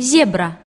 зебра.